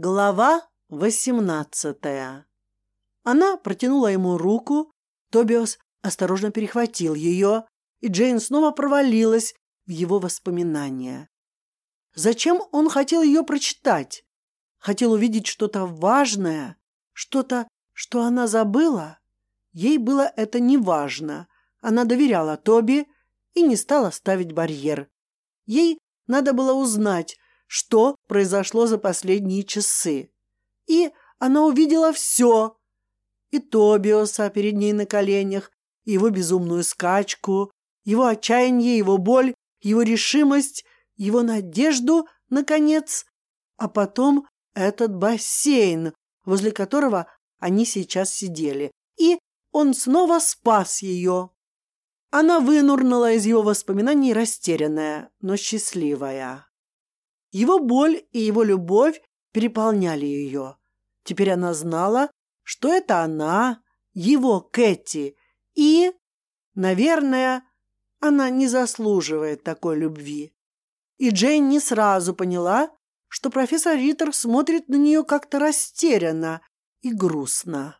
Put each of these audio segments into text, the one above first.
Глава восемнадцатая. Она протянула ему руку, Тобиас осторожно перехватил ее, и Джейн снова провалилась в его воспоминания. Зачем он хотел ее прочитать? Хотел увидеть что-то важное, что-то, что она забыла? Ей было это не важно. Она доверяла Тоби и не стала ставить барьер. Ей надо было узнать, что произошло за последние часы. И она увидела все. И Тобиоса перед ней на коленях, его безумную скачку, его отчаяние, его боль, его решимость, его надежду, наконец. А потом этот бассейн, возле которого они сейчас сидели. И он снова спас ее. Она вынурнула из его воспоминаний растерянная, но счастливая. Его боль и его любовь переполняли ее. Теперь она знала, что это она, его Кэти, и, наверное, она не заслуживает такой любви. И Джейн не сразу поняла, что профессор Риттер смотрит на нее как-то растерянно и грустно.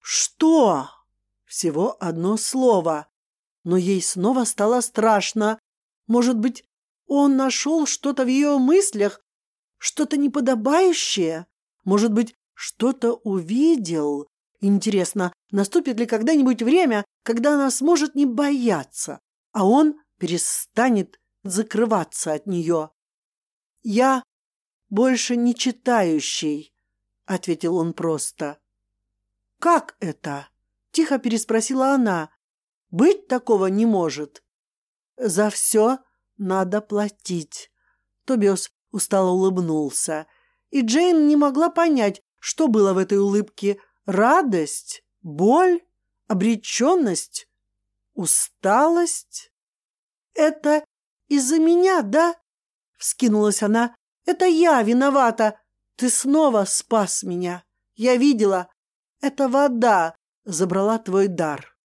«Что?» Всего одно слово, но ей снова стало страшно. Может быть, он нашел что-то в ее мыслях, что-то неподобающее? Может быть, что-то увидел? Интересно, наступит ли когда-нибудь время, когда она сможет не бояться, а он перестанет закрываться от нее? «Я больше не читающий», — ответил он просто. «Как это?» — тихо переспросила она. «Быть такого не может». «За все надо платить. Тобиос устало улыбнулся. И Джейн не могла понять, что было в этой улыбке. Радость? Боль? Обреченность? Усталость? «Это из-за меня, да?» — вскинулась она. «Это я виновата. Ты снова спас меня. Я видела. Это вода забрала твой дар».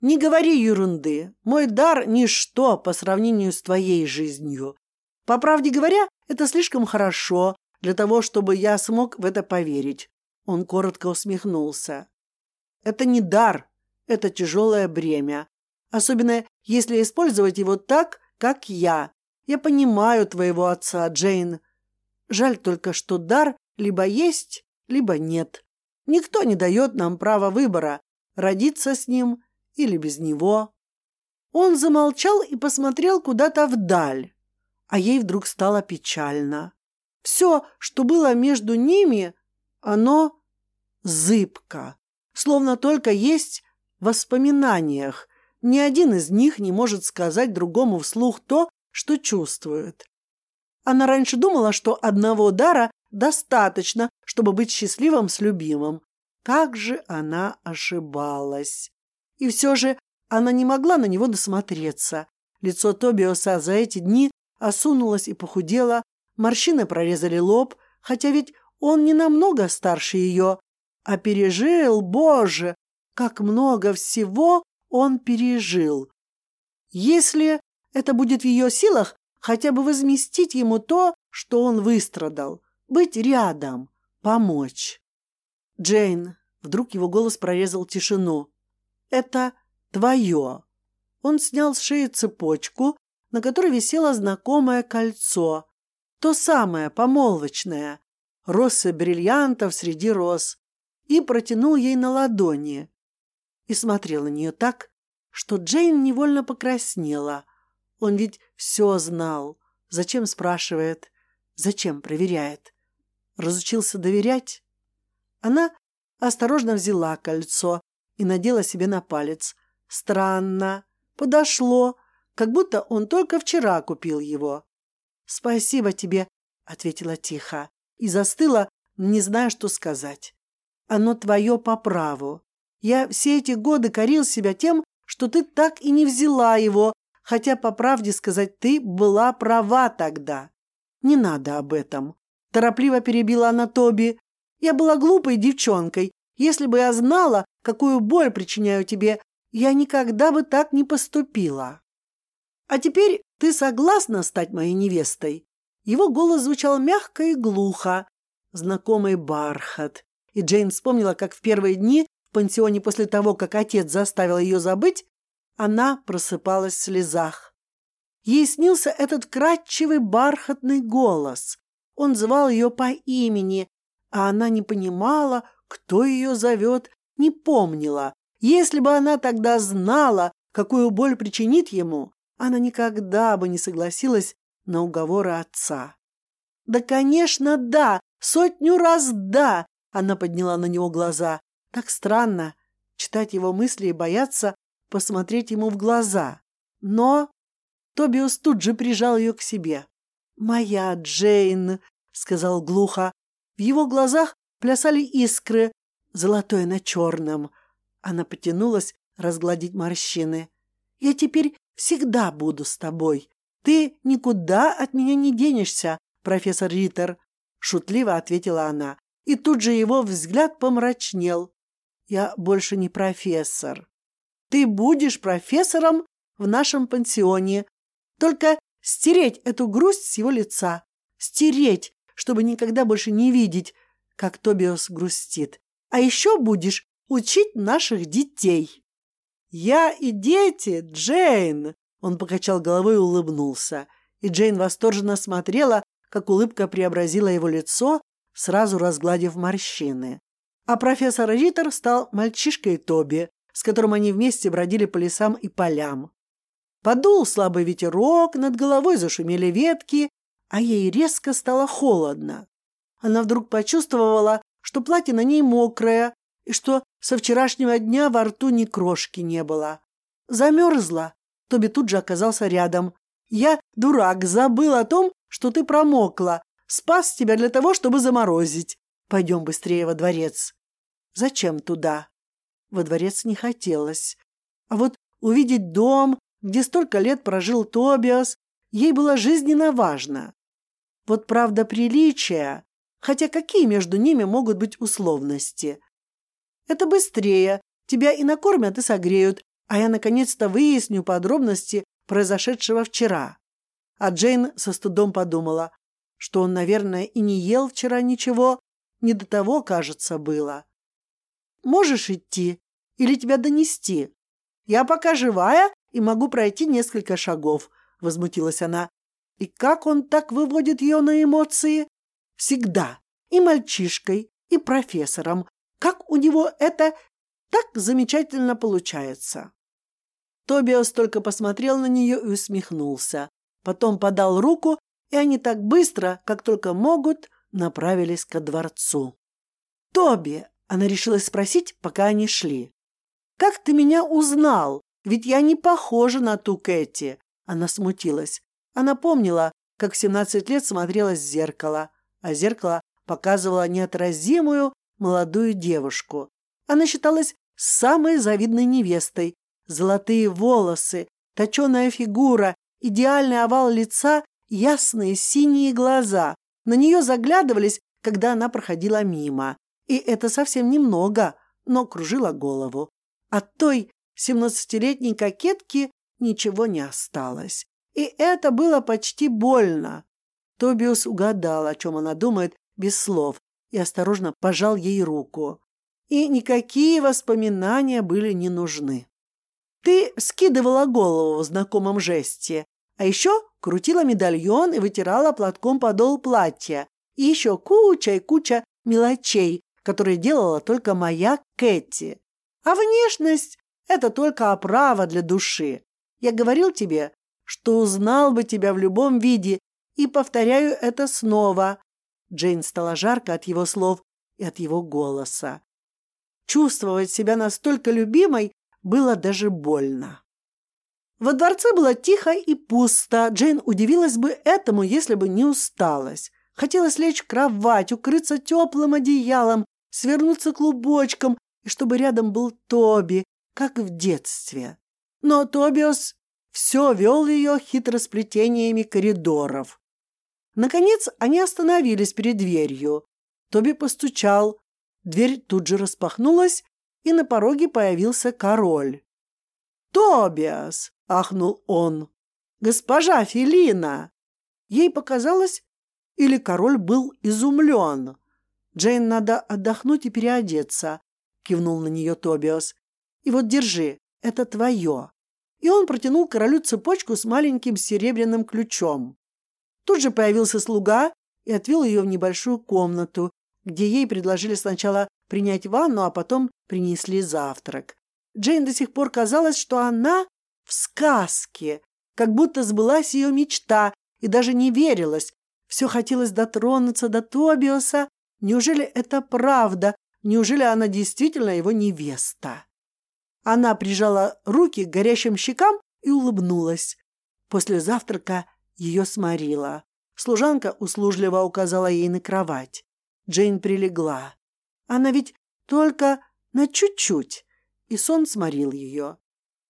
Не говори ерунды. Мой дар – ничто по сравнению с твоей жизнью. По правде говоря, это слишком хорошо для того, чтобы я смог в это поверить. Он коротко усмехнулся. Это не дар, это тяжелое бремя. Особенно если использовать его так, как я. Я понимаю твоего отца, Джейн. Жаль только, что дар либо есть, либо нет. Никто не дает нам права выбора, родиться с ним или без него. Он замолчал и посмотрел куда-то вдаль, а ей вдруг стало печально. Все, что было между ними, оно зыбко, словно только есть в воспоминаниях. Ни один из них не может сказать другому вслух то, что чувствует. Она раньше думала, что одного дара достаточно, чтобы быть счастливым с любимым. Как же она ошибалась. И все же она не могла на него досмотреться. Лицо Тобиоса за эти дни осунулось и похудело, морщины прорезали лоб, хотя ведь он не намного старше ее, а пережил, боже, как много всего он пережил. Если это будет в ее силах, хотя бы возместить ему то, что он выстрадал, быть рядом, помочь. Джейн, вдруг его голос прорезал тишину. Это твое. Он снял с шеи цепочку, на которой висело знакомое кольцо. То самое, помолвочное. Россы бриллиантов среди роз. И протянул ей на ладони. И смотрел на нее так, что Джейн невольно покраснела. Он ведь все знал. Зачем спрашивает? Зачем проверяет? Разучился доверять? Она осторожно взяла кольцо, и надела себе на палец. Странно. Подошло, как будто он только вчера купил его. «Спасибо тебе», — ответила тихо, и застыла, не зная, что сказать. «Оно твое по праву. Я все эти годы корил себя тем, что ты так и не взяла его, хотя, по правде сказать, ты была права тогда. Не надо об этом». Торопливо перебила она Тоби. «Я была глупой девчонкой. Если бы я знала, какую боль причиняю тебе, я никогда бы так не поступила. А теперь ты согласна стать моей невестой?» Его голос звучал мягко и глухо, знакомый бархат. И Джейн вспомнила, как в первые дни в пансионе после того, как отец заставил ее забыть, она просыпалась в слезах. Ей снился этот кратчевый бархатный голос. Он звал ее по имени, а она не понимала, кто ее зовет, не помнила. Если бы она тогда знала, какую боль причинит ему, она никогда бы не согласилась на уговоры отца. «Да, конечно, да! Сотню раз да!» Она подняла на него глаза. Так странно читать его мысли и бояться посмотреть ему в глаза. Но Тобиус тут же прижал ее к себе. «Моя Джейн», — сказал глухо. В его глазах плясали искры, золотое на черном. Она потянулась разгладить морщины. «Я теперь всегда буду с тобой. Ты никуда от меня не денешься, профессор Риттер», — шутливо ответила она. И тут же его взгляд помрачнел. «Я больше не профессор. Ты будешь профессором в нашем пансионе. Только стереть эту грусть с его лица. Стереть, чтобы никогда больше не видеть, как Тобиас грустит. А еще будешь учить наших детей. Я и дети, Джейн. Он покачал головой и улыбнулся. И Джейн восторженно смотрела, как улыбка преобразила его лицо, сразу разгладив морщины. А профессор Риттер стал мальчишкой Тоби, с которым они вместе бродили по лесам и полям. Подул слабый ветерок, над головой зашумели ветки, а ей резко стало холодно. Она вдруг почувствовала, что платье на ней мокрое, и что со вчерашнего дня во рту ни крошки не было. Замерзла. Тоби тут же оказался рядом. «Я, дурак, забыл о том, что ты промокла. Спас тебя для того, чтобы заморозить. Пойдем быстрее во дворец». «Зачем туда?» Во дворец не хотелось. А вот увидеть дом, где столько лет прожил Тобиас, ей было жизненно важно. Вот правда приличия, хотя какие между ними могут быть условности? Это быстрее, тебя и накормят, и согреют, а я наконец-то выясню подробности произошедшего вчера. А Джейн со стыдом подумала, что он, наверное, и не ел вчера ничего, не до того, кажется, было. Можешь идти или тебя донести? Я пока живая и могу пройти несколько шагов, возмутилась она. И как он так выводит ее на эмоции? Всегда. И мальчишкой, и профессором. Как у него это так замечательно получается? Тобиас только посмотрел на нее и усмехнулся. Потом подал руку, и они так быстро, как только могут, направились ко дворцу. «Тоби!» — она решилась спросить, пока они шли. «Как ты меня узнал? Ведь я не похожа на ту Кэти!» Она смутилась. Она помнила, как в семнадцать лет смотрелась в зеркало, а зеркало показывало неотразимую молодую девушку. Она считалась самой завидной невестой. Золотые волосы, точеная фигура, идеальный овал лица, ясные синие глаза. На нее заглядывались, когда она проходила мимо. И это совсем немного, но кружило голову. От той семнадцатилетней кокетки ничего не осталось. И это было почти больно. Тобиус угадал, о чем она думает, без слов, и осторожно пожал ей руку. И никакие воспоминания были не нужны. Ты скидывала голову в знакомом жесте, а еще крутила медальон и вытирала платком подол платья, и еще куча и куча мелочей, которые делала только моя Кэти. А внешность – это только оправа для души. Я говорил тебе, что узнал бы тебя в любом виде, и повторяю это снова. Джейн стала жарко от его слов и от его голоса. Чувствовать себя настолько любимой было даже больно. Во дворце было тихо и пусто. Джейн удивилась бы этому, если бы не усталась. Хотелось лечь в кровать, укрыться теплым одеялом, свернуться клубочком, и чтобы рядом был Тоби, как в детстве. Но Тобиос все вел ее хитросплетениями коридоров. Наконец они остановились перед дверью. Тоби постучал. Дверь тут же распахнулась, и на пороге появился король. «Тобиас!» — ахнул он. «Госпожа Филина!» Ей показалось, или король был изумлен. Джейн надо отдохнуть и переодеться, кивнул на нее Тобиас. И вот держи, это твое. И он протянул королю цепочку с маленьким серебряным ключом. Тут же появился слуга и отвел ее в небольшую комнату, где ей предложили сначала принять ванну, а потом принесли завтрак. Джейн до сих пор казалось, что она в сказке, как будто сбылась ее мечта, и даже не верилась. Все хотелось дотронуться до Тобиоса. Неужели это правда? Неужели она действительно его невеста? Она прижала руки к горящим щекам и улыбнулась. После завтрака ее сморила. Служанка услужливо указала ей на кровать. Джейн прилегла. Она ведь только на чуть-чуть. И сон сморил ее.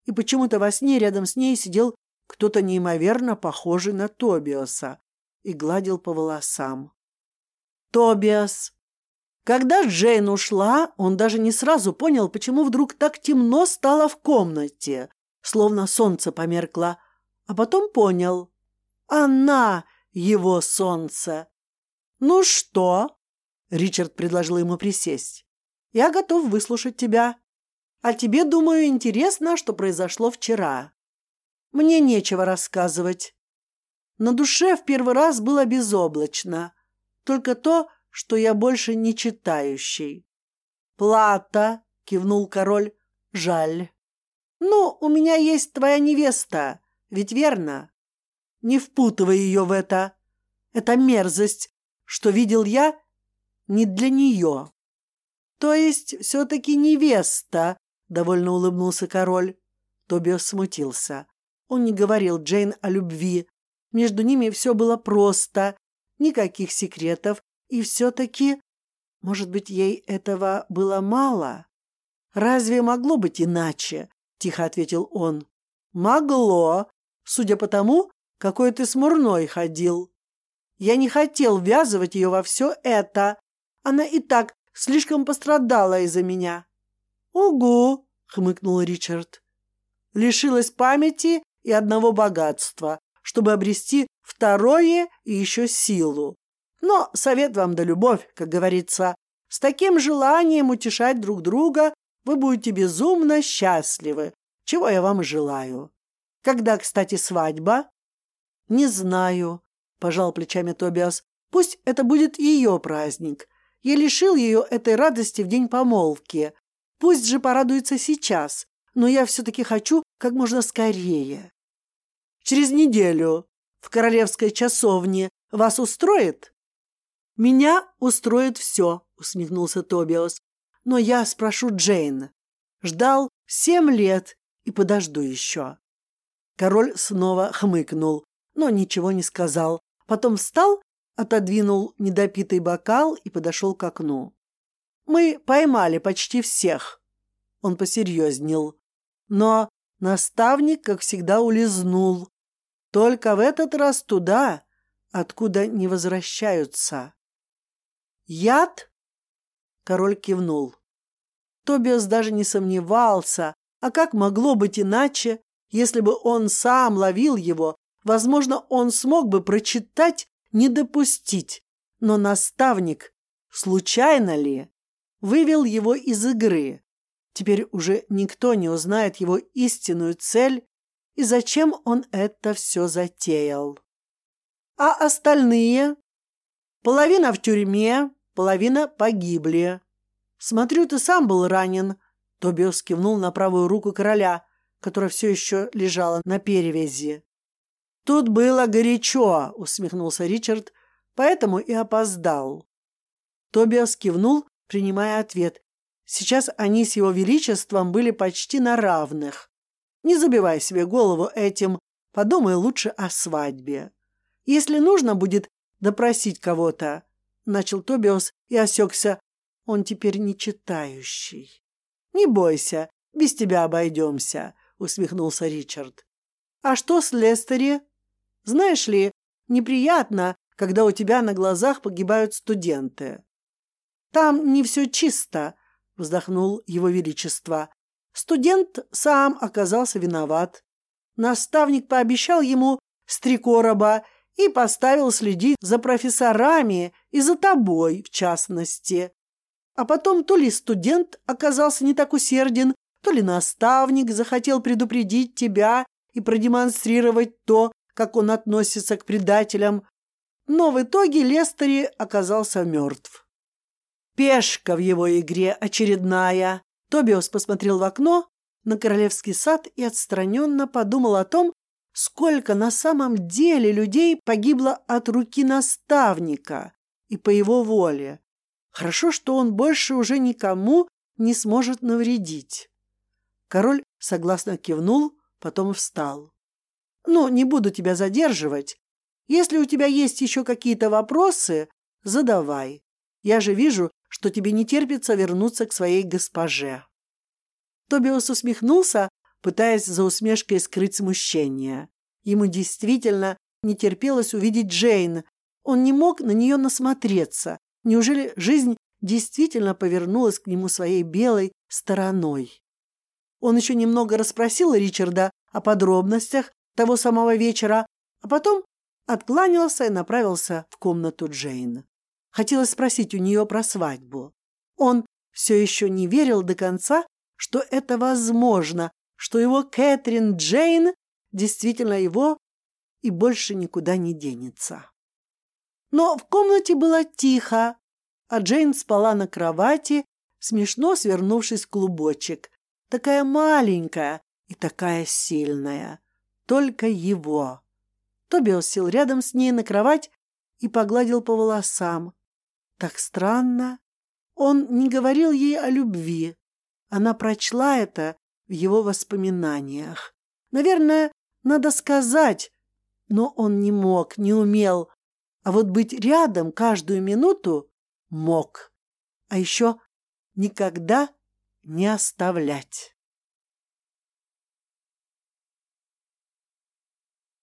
И почему-то во сне рядом с ней сидел кто-то неимоверно похожий на Тобиаса и гладил по волосам. Тобиас. Когда Джейн ушла, он даже не сразу понял, почему вдруг так темно стало в комнате, словно солнце померкло, а потом понял. Она его солнце. «Ну что?» — Ричард предложил ему присесть. «Я готов выслушать тебя. А тебе, думаю, интересно, что произошло вчера. Мне нечего рассказывать. На душе в первый раз было безоблачно. Только то, что я больше не читающий. «Плата!» — кивнул король. «Жаль». «Ну, у меня есть твоя невеста, ведь верно?» «Не впутывай ее в это. Это мерзость, что видел я, не для нее». «То есть все-таки невеста?» — довольно улыбнулся король. Тобиас смутился. Он не говорил Джейн о любви. Между ними все было просто, никаких секретов, и все-таки, может быть, ей этого было мало? «Разве могло быть иначе?» — тихо ответил он. «Могло, судя по тому, какой ты смурной ходил. Я не хотел ввязывать ее во все это. Она и так слишком пострадала из-за меня». «Угу», — хмыкнул Ричард. «Лишилась памяти и одного богатства, чтобы обрести второе и еще силу. Но совет вам да любовь, как говорится. С таким желанием утешать друг друга вы будете безумно счастливы, чего я вам и желаю. Когда, кстати, свадьба? Не знаю, пожал плечами Тобиас. Пусть это будет ее праздник. Я лишил ее этой радости в день помолвки. Пусть же порадуется сейчас, но я все-таки хочу как можно скорее. Через неделю в королевской часовне вас устроит?» «Меня устроит все», — усмехнулся Тобиас. «Но я спрошу Джейн. Ждал семь лет и подожду еще». Король снова хмыкнул, но ничего не сказал. Потом встал, отодвинул недопитый бокал и подошел к окну. «Мы поймали почти всех». Он посерьезнел. Но наставник, как всегда, улизнул, только в этот раз туда, откуда не возвращаются. Яд? Король кивнул. Тобиас даже не сомневался, а как могло быть иначе, если бы он сам ловил его, возможно, он смог бы прочитать, не допустить. Но наставник, случайно ли, вывел его из игры. Теперь уже никто не узнает его истинную цель и зачем он это все затеял. А остальные? Половина в тюрьме, половина погибли. Смотрю, ты сам был ранен. Тобиос кивнул на правую руку короля, которая все еще лежала на перевязи. Тут было горячо, усмехнулся Ричард, поэтому и опоздал. Тобиас кивнул, принимая ответ. Сейчас они с его величеством были почти на равных. Не забивай себе голову этим, подумай лучше о свадьбе. Если нужно будет допросить кого-то, начал Тобиос и осекся. Он теперь не читающий. Не бойся, без тебя обойдемся, усмехнулся Ричард. А что с Лестери? Знаешь ли, неприятно, когда у тебя на глазах погибают студенты. Там не все чисто, вздохнул его величество. Студент сам оказался виноват. Наставник пообещал ему с три короба и поставил следить за профессорами и за тобой, в частности. А потом то ли студент оказался не так усерден, то ли наставник захотел предупредить тебя и продемонстрировать то, как он относится к предателям. Но в итоге Лестери оказался мертв. Пешка в его игре очередная. Тобиос посмотрел в окно на королевский сад и отстраненно подумал о том, сколько на самом деле людей погибло от руки наставника и по его воле. Хорошо, что он больше уже никому не сможет навредить. Король согласно кивнул, потом встал. «Ну, не буду тебя задерживать. Если у тебя есть еще какие-то вопросы, задавай. Я же вижу, что тебе не терпится вернуться к своей госпоже». Тобиус усмехнулся, пытаясь за усмешкой скрыть смущение. Ему действительно не терпелось увидеть Джейн. Он не мог на нее насмотреться. Неужели жизнь действительно повернулась к нему своей белой стороной? Он еще немного расспросил Ричарда о подробностях того самого вечера, а потом откланялся и направился в комнату Джейн. Хотелось спросить у нее про свадьбу. Он все еще не верил до конца, что это возможно, что его Кэтрин Джейн действительно его и больше никуда не денется. Но в комнате было тихо, а Джейн спала на кровати, смешно свернувшись клубочек, такая маленькая и такая сильная. Только его. Тобиос сел рядом с ней на кровать и погладил по волосам. Так странно. Он не говорил ей о любви. Она прочла это в его воспоминаниях. Наверное, надо сказать, но он не мог, не умел. А вот быть рядом каждую минуту мог. А еще никогда не оставлять.